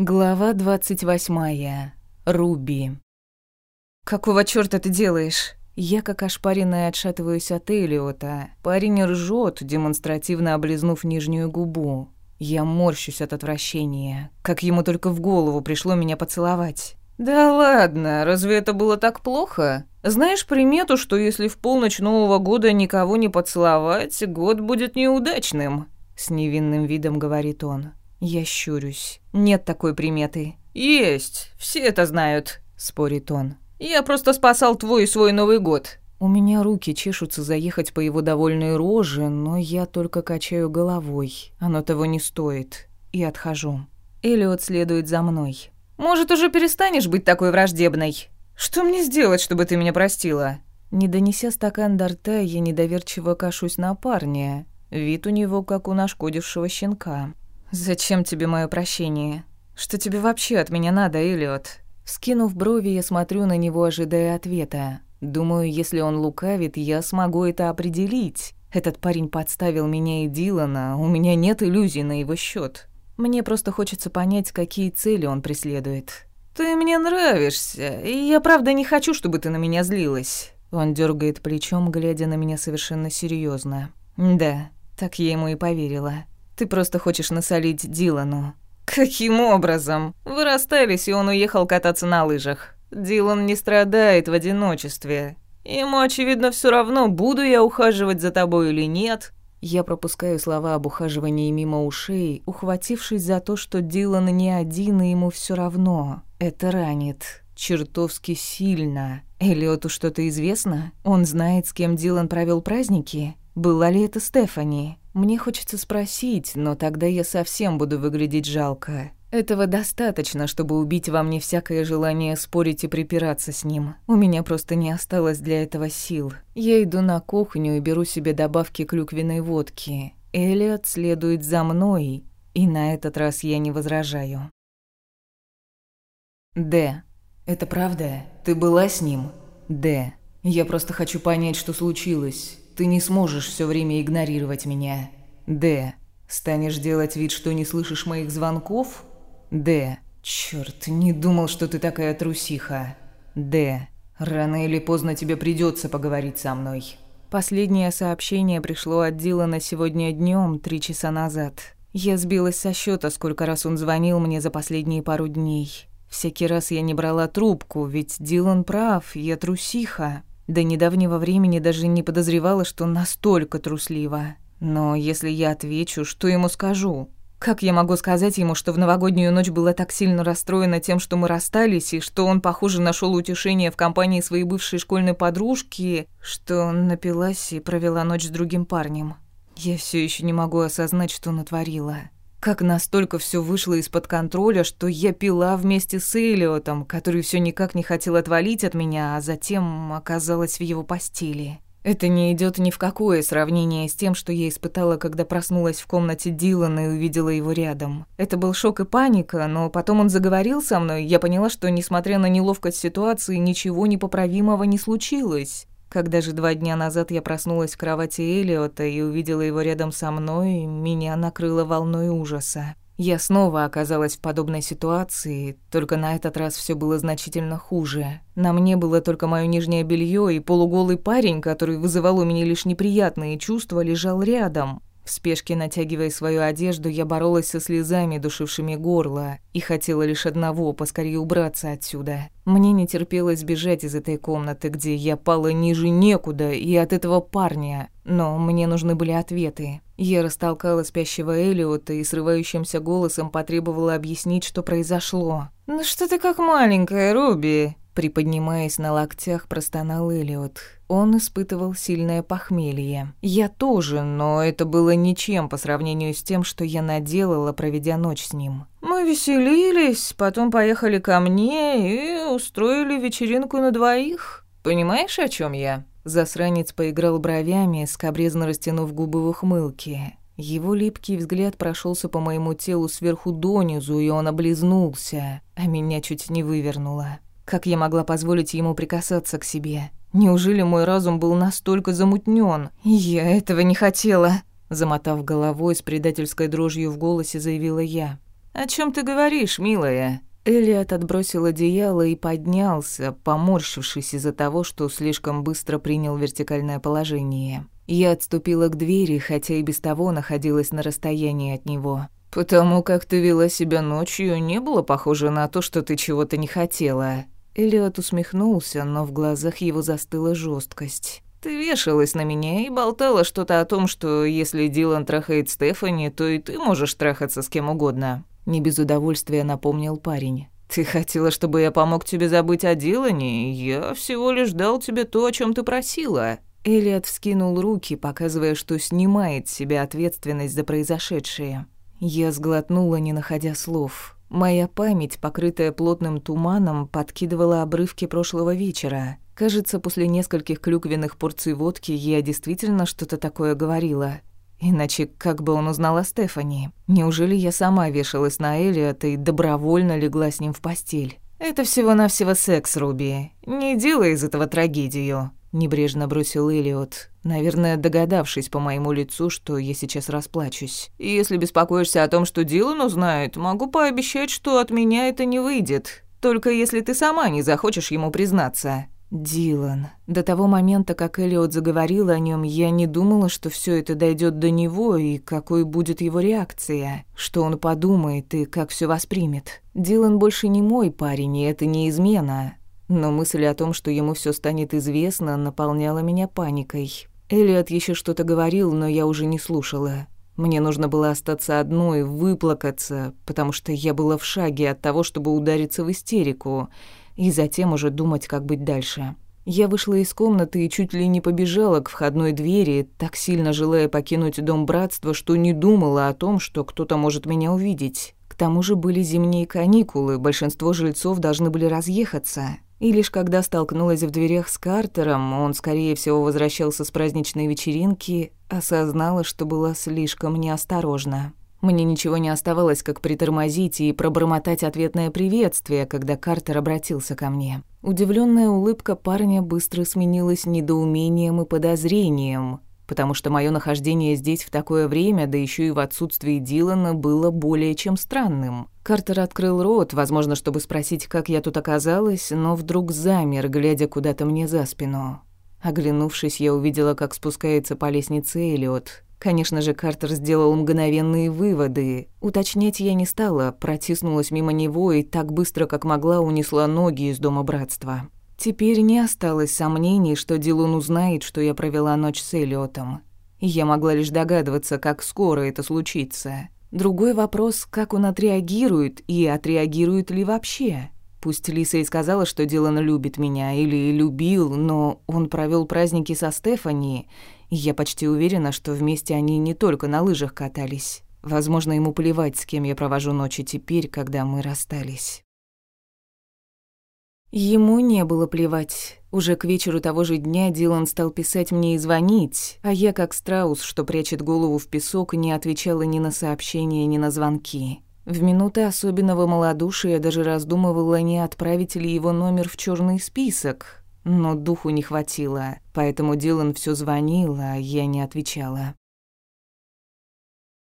Глава двадцать восьмая. Руби. «Какого чёрта ты делаешь?» Я, как ошпаренная, отшатываюсь от Элиота. Парень ржёт, демонстративно облизнув нижнюю губу. Я морщусь от отвращения. Как ему только в голову пришло меня поцеловать. «Да ладно, разве это было так плохо? Знаешь примету, что если в полночь Нового года никого не поцеловать, год будет неудачным?» С невинным видом говорит он. Я щурюсь. Нет такой приметы. «Есть, все это знают», — спорит он. «Я просто спасал твой и свой Новый год». У меня руки чешутся заехать по его довольной роже, но я только качаю головой. Оно того не стоит. И отхожу. Элиот следует за мной. «Может, уже перестанешь быть такой враждебной? Что мне сделать, чтобы ты меня простила?» Не донеся стакан до рта, я недоверчиво кашусь на парня. Вид у него, как у нашкодившего щенка. «Зачем тебе мое прощение? Что тебе вообще от меня надо, Эллиот?» Скинув брови, я смотрю на него, ожидая ответа. Думаю, если он лукавит, я смогу это определить. Этот парень подставил меня и Дилана, у меня нет иллюзий на его счет. Мне просто хочется понять, какие цели он преследует. «Ты мне нравишься, и я правда не хочу, чтобы ты на меня злилась». Он дергает плечом, глядя на меня совершенно серьезно. «Да, так я ему и поверила. Ты просто хочешь насолить Дилану». «Каким образом? Вы расстались, и он уехал кататься на лыжах. Дилан не страдает в одиночестве. Ему, очевидно, все равно, буду я ухаживать за тобой или нет». Я пропускаю слова об ухаживании мимо ушей, ухватившись за то, что Дилан не один, и ему все равно. Это ранит. Чертовски сильно. Элиоту что-то известно? Он знает, с кем Дилан провел праздники? Была ли это Стефани? Мне хочется спросить, но тогда я совсем буду выглядеть жалко. Этого достаточно, чтобы убить во мне всякое желание спорить и припираться с ним. У меня просто не осталось для этого сил. Я иду на кухню и беру себе добавки клюквенной водки. Элиот следует за мной, и на этот раз я не возражаю. Д. Это правда? Ты была с ним? Д. Я просто хочу понять, что случилось. Ты не сможешь все время игнорировать меня. Д. Станешь делать вид, что не слышишь моих звонков? Д. Черт, не думал, что ты такая трусиха. Д. Рано или поздно тебе придется поговорить со мной. Последнее сообщение пришло от Дилана сегодня днем, три часа назад. Я сбилась со счета, сколько раз он звонил мне за последние пару дней. Всякий раз я не брала трубку, ведь Дилан прав, я трусиха. До недавнего времени даже не подозревала, что настолько труслива. Но если я отвечу, что ему скажу? Как я могу сказать ему, что в новогоднюю ночь была так сильно расстроена тем, что мы расстались, и что он, похоже, нашел утешение в компании своей бывшей школьной подружки, что напилась и провела ночь с другим парнем? Я все еще не могу осознать, что натворила. Как настолько все вышло из-под контроля, что я пила вместе с Элиотом, который все никак не хотел отвалить от меня, а затем оказалась в его постели. Это не идет ни в какое сравнение с тем, что я испытала, когда проснулась в комнате Дилана и увидела его рядом. Это был шок и паника, но потом он заговорил со мной, я поняла, что, несмотря на неловкость ситуации, ничего непоправимого не случилось. Когда же два дня назад я проснулась в кровати Элиота и увидела его рядом со мной, меня накрыло волной ужаса. Я снова оказалась в подобной ситуации, только на этот раз все было значительно хуже. На мне было только мое нижнее белье, и полуголый парень, который вызывал у меня лишь неприятные чувства, лежал рядом. В спешке натягивая свою одежду, я боролась со слезами, душившими горло, и хотела лишь одного — поскорее убраться отсюда. Мне не терпелось бежать из этой комнаты, где я пала ниже некуда, и от этого парня. Но мне нужны были ответы. Я растолкала спящего Элиота и срывающимся голосом потребовала объяснить, что произошло. «Ну что ты как маленькая, Руби?» Приподнимаясь на локтях, простонал Элиот. Он испытывал сильное похмелье. Я тоже, но это было ничем по сравнению с тем, что я наделала, проведя ночь с ним. Мы веселились, потом поехали ко мне и устроили вечеринку на двоих. Понимаешь, о чем я? Засранец поиграл бровями, скобрезно растянув губы в ухмылке. Его липкий взгляд прошелся по моему телу сверху донизу, и он облизнулся, а меня чуть не вывернуло. Как я могла позволить ему прикасаться к себе? Неужели мой разум был настолько замутнён? Я этого не хотела, замотав головой с предательской дрожью в голосе, заявила я. «О чем ты говоришь, милая?» Элиот отбросил одеяло и поднялся, поморщившись из-за того, что слишком быстро принял вертикальное положение. Я отступила к двери, хотя и без того находилась на расстоянии от него. «Потому как ты вела себя ночью, не было похоже на то, что ты чего-то не хотела». Элиот усмехнулся, но в глазах его застыла жесткость. «Ты вешалась на меня и болтала что-то о том, что если Дилан трахает Стефани, то и ты можешь трахаться с кем угодно». Не без удовольствия напомнил парень. «Ты хотела, чтобы я помог тебе забыть о Дилане? Я всего лишь дал тебе то, о чем ты просила». Элиот вскинул руки, показывая, что снимает с себя ответственность за произошедшее. Я сглотнула, не находя слов. Моя память, покрытая плотным туманом, подкидывала обрывки прошлого вечера. Кажется, после нескольких клюквенных порций водки я действительно что-то такое говорила. Иначе как бы он узнал о Стефани? Неужели я сама вешалась на Элиота и добровольно легла с ним в постель? Это всего-навсего секс, Руби. Не делай из этого трагедию. Небрежно бросил Элиот, наверное, догадавшись по моему лицу, что я сейчас расплачусь. «Если беспокоишься о том, что Дилан узнает, могу пообещать, что от меня это не выйдет. Только если ты сама не захочешь ему признаться». Дилан. До того момента, как Элиот заговорил о нем, я не думала, что все это дойдет до него и какой будет его реакция, что он подумает и как все воспримет. Дилан больше не мой парень, и это не измена. Но мысль о том, что ему все станет известно, наполняла меня паникой. Элиот еще что-то говорил, но я уже не слушала. Мне нужно было остаться одной, выплакаться, потому что я была в шаге от того, чтобы удариться в истерику, и затем уже думать, как быть дальше. Я вышла из комнаты и чуть ли не побежала к входной двери, так сильно желая покинуть дом братства, что не думала о том, что кто-то может меня увидеть. К тому же были зимние каникулы, большинство жильцов должны были разъехаться. И лишь когда столкнулась в дверях с Картером, он, скорее всего, возвращался с праздничной вечеринки, осознала, что была слишком неосторожна. Мне ничего не оставалось, как притормозить и пробормотать ответное приветствие, когда Картер обратился ко мне. Удивленная улыбка парня быстро сменилась недоумением и подозрением потому что мое нахождение здесь в такое время, да еще и в отсутствии Дилана, было более чем странным. Картер открыл рот, возможно, чтобы спросить, как я тут оказалась, но вдруг замер, глядя куда-то мне за спину. Оглянувшись, я увидела, как спускается по лестнице Элиот. Конечно же, Картер сделал мгновенные выводы. Уточнять я не стала, протиснулась мимо него и так быстро, как могла, унесла ноги из дома братства. Теперь не осталось сомнений, что Дилун узнает, что я провела ночь с Элиотом. Я могла лишь догадываться, как скоро это случится. Другой вопрос, как он отреагирует и отреагирует ли вообще. Пусть Лиса и сказала, что Дилан любит меня или любил, но он провел праздники со Стефани, и я почти уверена, что вместе они не только на лыжах катались. Возможно, ему плевать, с кем я провожу ночи теперь, когда мы расстались. Ему не было плевать. Уже к вечеру того же дня Дилан стал писать мне и звонить, а я, как страус, что прячет голову в песок, не отвечала ни на сообщения, ни на звонки. В минуты особенного малодушия даже раздумывала, не отправить ли его номер в черный список, но духу не хватило, поэтому Дилан все звонил, а я не отвечала.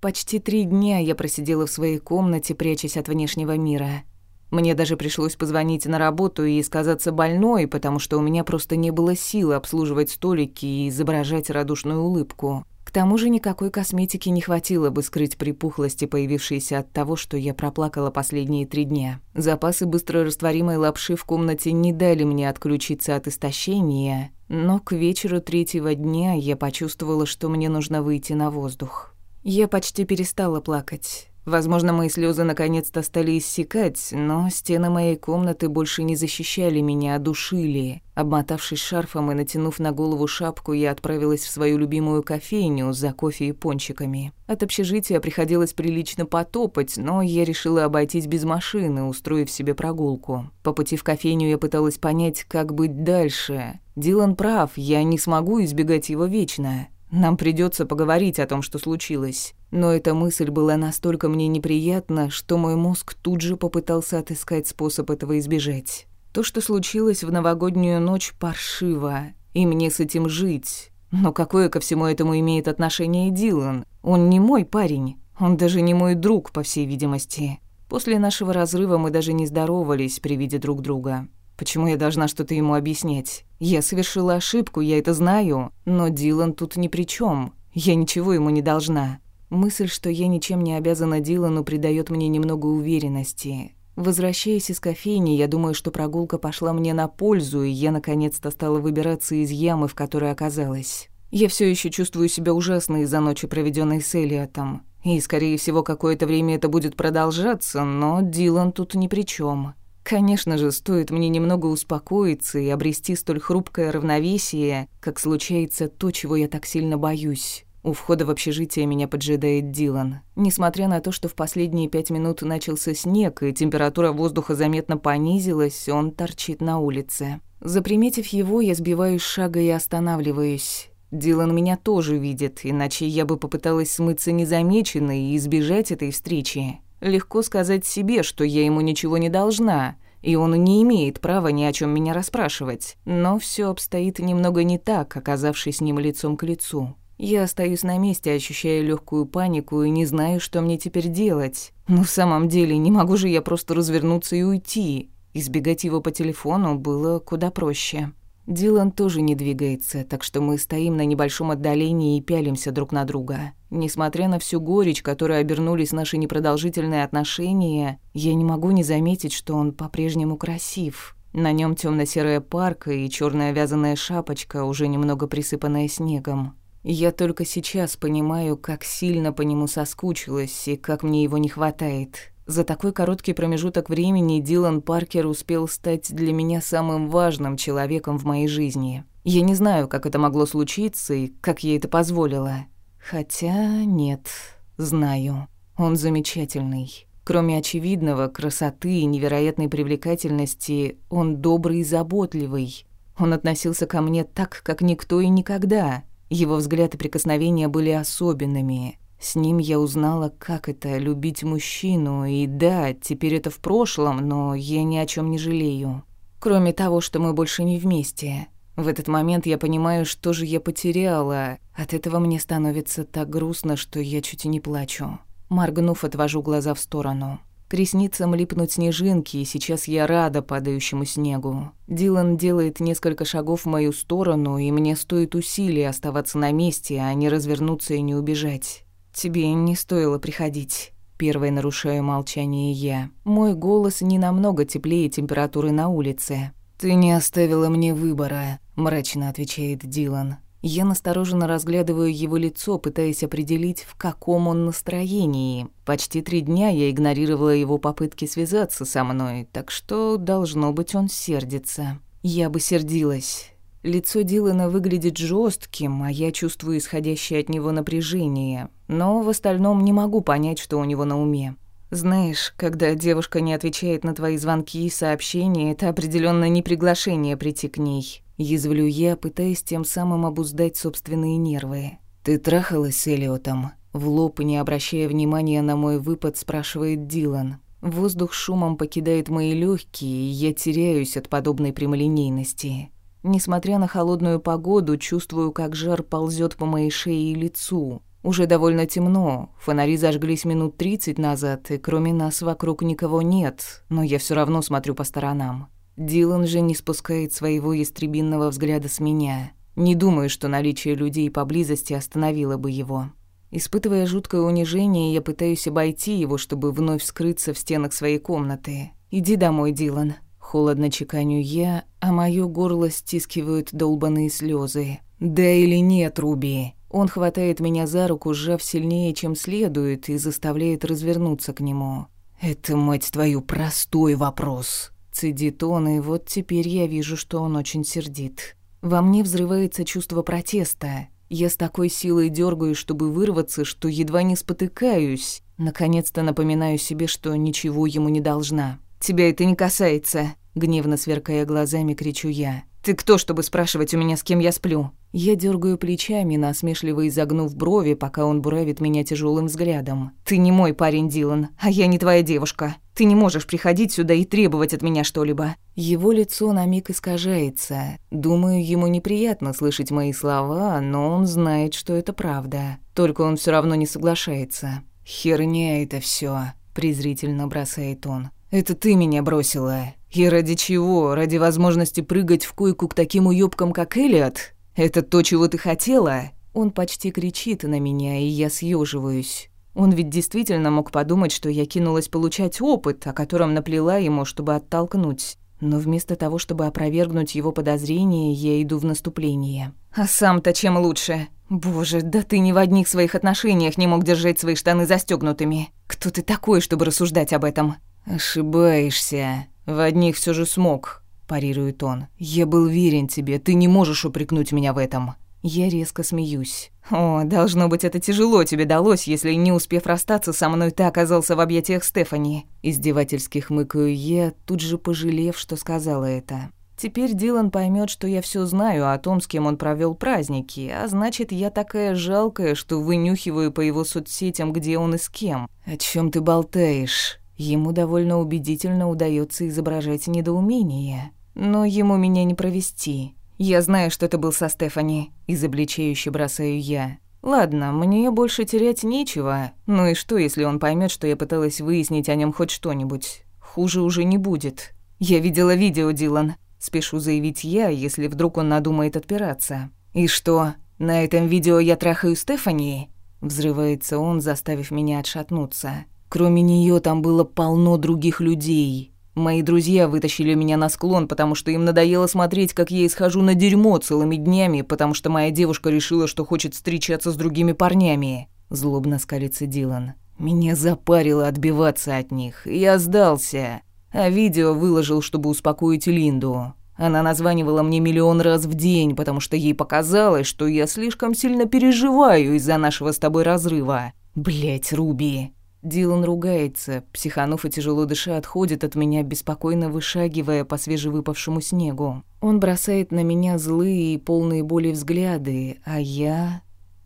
Почти три дня я просидела в своей комнате, прячась от внешнего мира. Мне даже пришлось позвонить на работу и сказаться больной, потому что у меня просто не было сил обслуживать столики и изображать радушную улыбку. К тому же никакой косметики не хватило бы скрыть припухлости, появившиеся от того, что я проплакала последние три дня. Запасы быстрорастворимой лапши в комнате не дали мне отключиться от истощения, но к вечеру третьего дня я почувствовала, что мне нужно выйти на воздух. Я почти перестала плакать. Возможно, мои слезы наконец-то стали иссякать, но стены моей комнаты больше не защищали меня, а душили. Обмотавшись шарфом и натянув на голову шапку, я отправилась в свою любимую кофейню за кофе и пончиками. От общежития приходилось прилично потопать, но я решила обойтись без машины, устроив себе прогулку. По пути в кофейню я пыталась понять, как быть дальше. Дилан прав, я не смогу избегать его вечно. Нам придется поговорить о том, что случилось. Но эта мысль была настолько мне неприятна, что мой мозг тут же попытался отыскать способ этого избежать. То, что случилось в новогоднюю ночь, паршиво, и мне с этим жить. Но какое ко всему этому имеет отношение Дилан? Он не мой парень. Он даже не мой друг, по всей видимости. После нашего разрыва мы даже не здоровались при виде друг друга. Почему я должна что-то ему объяснять? Я совершила ошибку, я это знаю, но Дилан тут ни при чем. Я ничего ему не должна. Мысль, что я ничем не обязана Дилану, придает мне немного уверенности. Возвращаясь из кофейни, я думаю, что прогулка пошла мне на пользу, и я наконец-то стала выбираться из ямы, в которой оказалась. Я все еще чувствую себя ужасно из-за ночи, проведенной с Элиотом. И, скорее всего, какое-то время это будет продолжаться, но Дилан тут ни при чем. Конечно же, стоит мне немного успокоиться и обрести столь хрупкое равновесие, как случается то, чего я так сильно боюсь. У входа в общежитие меня поджидает Дилан. Несмотря на то, что в последние пять минут начался снег и температура воздуха заметно понизилась, он торчит на улице. Заприметив его, я сбиваюсь с шага и останавливаюсь. Дилан меня тоже видит, иначе я бы попыталась смыться незамеченной и избежать этой встречи. Легко сказать себе, что я ему ничего не должна, и он не имеет права ни о чем меня расспрашивать. Но все обстоит немного не так, оказавшись с ним лицом к лицу. Я остаюсь на месте, ощущая легкую панику и не знаю, что мне теперь делать. Но в самом деле не могу же я просто развернуться и уйти. Избегать его по телефону было куда проще. Дилан тоже не двигается, так что мы стоим на небольшом отдалении и пялимся друг на друга. Несмотря на всю горечь, которой обернулись наши непродолжительные отношения, я не могу не заметить, что он по-прежнему красив. На нем темно-серая парка и черная вязаная шапочка, уже немного присыпанная снегом. Я только сейчас понимаю, как сильно по нему соскучилась и как мне его не хватает. За такой короткий промежуток времени Дилан Паркер успел стать для меня самым важным человеком в моей жизни. Я не знаю, как это могло случиться и как я это позволила. Хотя нет, знаю. Он замечательный. Кроме очевидного красоты и невероятной привлекательности, он добрый и заботливый. Он относился ко мне так, как никто и никогда. Его взгляд и прикосновения были особенными. С ним я узнала, как это — любить мужчину, и да, теперь это в прошлом, но я ни о чем не жалею. Кроме того, что мы больше не вместе. В этот момент я понимаю, что же я потеряла. От этого мне становится так грустно, что я чуть и не плачу. Моргнув, отвожу глаза в сторону. К ресницам липнут снежинки, и сейчас я рада падающему снегу. Дилан делает несколько шагов в мою сторону, и мне стоит усилий оставаться на месте, а не развернуться и не убежать. «Тебе не стоило приходить». Первой нарушаю молчание я. Мой голос не намного теплее температуры на улице. «Ты не оставила мне выбора», — мрачно отвечает Дилан. Я настороженно разглядываю его лицо, пытаясь определить, в каком он настроении. Почти три дня я игнорировала его попытки связаться со мной, так что, должно быть, он сердится. Я бы сердилась. Лицо Дилана выглядит жестким, а я чувствую исходящее от него напряжение, но в остальном не могу понять, что у него на уме. Знаешь, когда девушка не отвечает на твои звонки и сообщения, это определенно не приглашение прийти к ней. Язвлю я, пытаясь тем самым обуздать собственные нервы. Ты трахалась с Элиотом? В лоб, не обращая внимания на мой выпад, спрашивает Дилан. Воздух шумом покидает мои легкие, и я теряюсь от подобной прямолинейности. Несмотря на холодную погоду, чувствую, как жар ползет по моей шее и лицу. Уже довольно темно, фонари зажглись минут тридцать назад, и кроме нас вокруг никого нет, но я все равно смотрю по сторонам. Дилан же не спускает своего ястребинного взгляда с меня. Не думаю, что наличие людей поблизости остановило бы его. Испытывая жуткое унижение, я пытаюсь обойти его, чтобы вновь скрыться в стенах своей комнаты. «Иди домой, Дилан. Холодно чеканю я, а моё горло стискивают долбаные слезы. «Да или нет, Руби?» Он хватает меня за руку, сжав сильнее, чем следует, и заставляет развернуться к нему. «Это, мать твою, простой вопрос!» Цедит он, и вот теперь я вижу, что он очень сердит. Во мне взрывается чувство протеста. Я с такой силой дергаю, чтобы вырваться, что едва не спотыкаюсь. Наконец-то напоминаю себе, что ничего ему не должна. «Тебя это не касается», — гневно сверкая глазами, кричу я. «Ты кто, чтобы спрашивать у меня, с кем я сплю?» Я дергаю плечами, насмешливо изогнув брови, пока он буравит меня тяжелым взглядом. «Ты не мой парень, Дилан, а я не твоя девушка. Ты не можешь приходить сюда и требовать от меня что-либо». Его лицо на миг искажается. Думаю, ему неприятно слышать мои слова, но он знает, что это правда. Только он все равно не соглашается. «Херня это все, презрительно бросает он. «Это ты меня бросила. И ради чего? Ради возможности прыгать в койку к таким уёбкам, как Элиот? Это то, чего ты хотела?» Он почти кричит на меня, и я съеживаюсь. Он ведь действительно мог подумать, что я кинулась получать опыт, о котором наплела ему, чтобы оттолкнуть. Но вместо того, чтобы опровергнуть его подозрения, я иду в наступление. А сам-то чем лучше? Боже, да ты ни в одних своих отношениях не мог держать свои штаны застегнутыми. Кто ты такой, чтобы рассуждать об этом? Ошибаешься. В одних все же смог, парирует он. Я был верен тебе, ты не можешь упрекнуть меня в этом. Я резко смеюсь. «О, должно быть, это тяжело тебе далось, если, не успев расстаться со мной, ты оказался в объятиях Стефани». Издевательски хмыкаю я, тут же пожалев, что сказала это. Теперь Дилан поймет, что я все знаю о том, с кем он провел праздники, а значит, я такая жалкая, что вынюхиваю по его соцсетям, где он и с кем. О чем ты болтаешь? Ему довольно убедительно удается изображать недоумение. Но ему меня не провести. «Я знаю, что это был со Стефани», — изобличающе бросаю я. «Ладно, мне больше терять нечего. Ну и что, если он поймет, что я пыталась выяснить о нем хоть что-нибудь? Хуже уже не будет. Я видела видео, Дилан. Спешу заявить я, если вдруг он надумает отпираться. И что, на этом видео я трахаю Стефани?» Взрывается он, заставив меня отшатнуться. «Кроме нее там было полно других людей. Мои друзья вытащили меня на склон, потому что им надоело смотреть, как я исхожу на дерьмо целыми днями, потому что моя девушка решила, что хочет встречаться с другими парнями. Злобно скалится Дилан. Меня запарило отбиваться от них. Я сдался. А видео выложил, чтобы успокоить Линду. Она названивала мне миллион раз в день, потому что ей показалось, что я слишком сильно переживаю из-за нашего с тобой разрыва. Блять, Руби, Дилан ругается, психанув и тяжело дыша отходит от меня, беспокойно вышагивая по свежевыпавшему снегу. Он бросает на меня злые и полные боли взгляды, а я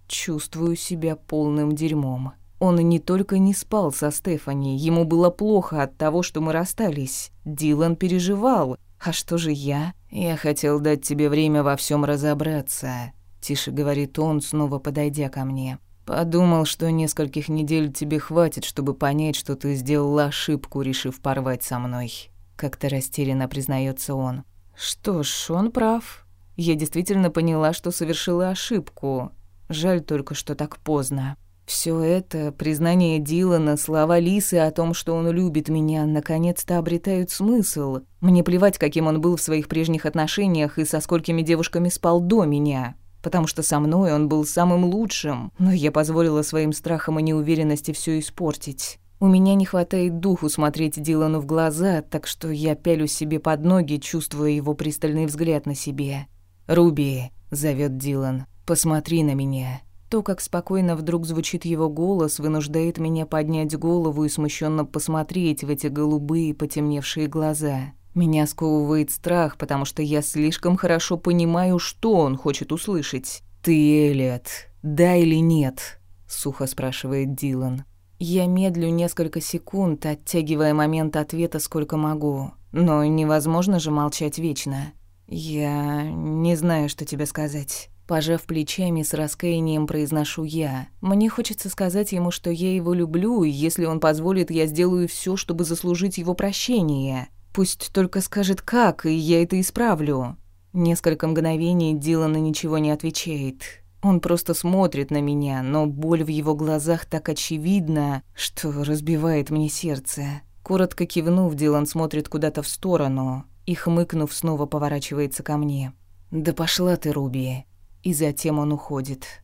чувствую себя полным дерьмом. Он не только не спал со Стефани, ему было плохо от того, что мы расстались. Дилан переживал. А что же я? Я хотел дать тебе время во всем разобраться, тише говорит он, снова подойдя ко мне. Подумал, что нескольких недель тебе хватит, чтобы понять, что ты сделала ошибку, решив порвать со мной. Как-то растерянно признается он. Что ж, он прав. Я действительно поняла, что совершила ошибку. Жаль только, что так поздно. Все это, признание Дилана, слова Лисы о том, что он любит меня, наконец-то обретают смысл. Мне плевать, каким он был в своих прежних отношениях и со сколькими девушками спал до меня потому что со мной он был самым лучшим, но я позволила своим страхам и неуверенности все испортить. У меня не хватает духу смотреть Дилану в глаза, так что я пялю себе под ноги, чувствуя его пристальный взгляд на себе. «Руби», — зовет Дилан, — «посмотри на меня». То, как спокойно вдруг звучит его голос, вынуждает меня поднять голову и смущенно посмотреть в эти голубые потемневшие глаза. Меня сковывает страх, потому что я слишком хорошо понимаю, что он хочет услышать. «Ты, Элиот, да или нет?» — сухо спрашивает Дилан. Я медлю несколько секунд, оттягивая момент ответа сколько могу. Но невозможно же молчать вечно. Я не знаю, что тебе сказать. Пожав плечами, с раскаянием произношу я. Мне хочется сказать ему, что я его люблю, и если он позволит, я сделаю все, чтобы заслужить его прощение. Пусть только скажет как, и я это исправлю. Несколько мгновений Дилана ничего не отвечает. Он просто смотрит на меня, но боль в его глазах так очевидна, что разбивает мне сердце. Коротко кивнув, Дилан смотрит куда-то в сторону и, хмыкнув, снова поворачивается ко мне. «Да пошла ты, Руби!» И затем он уходит.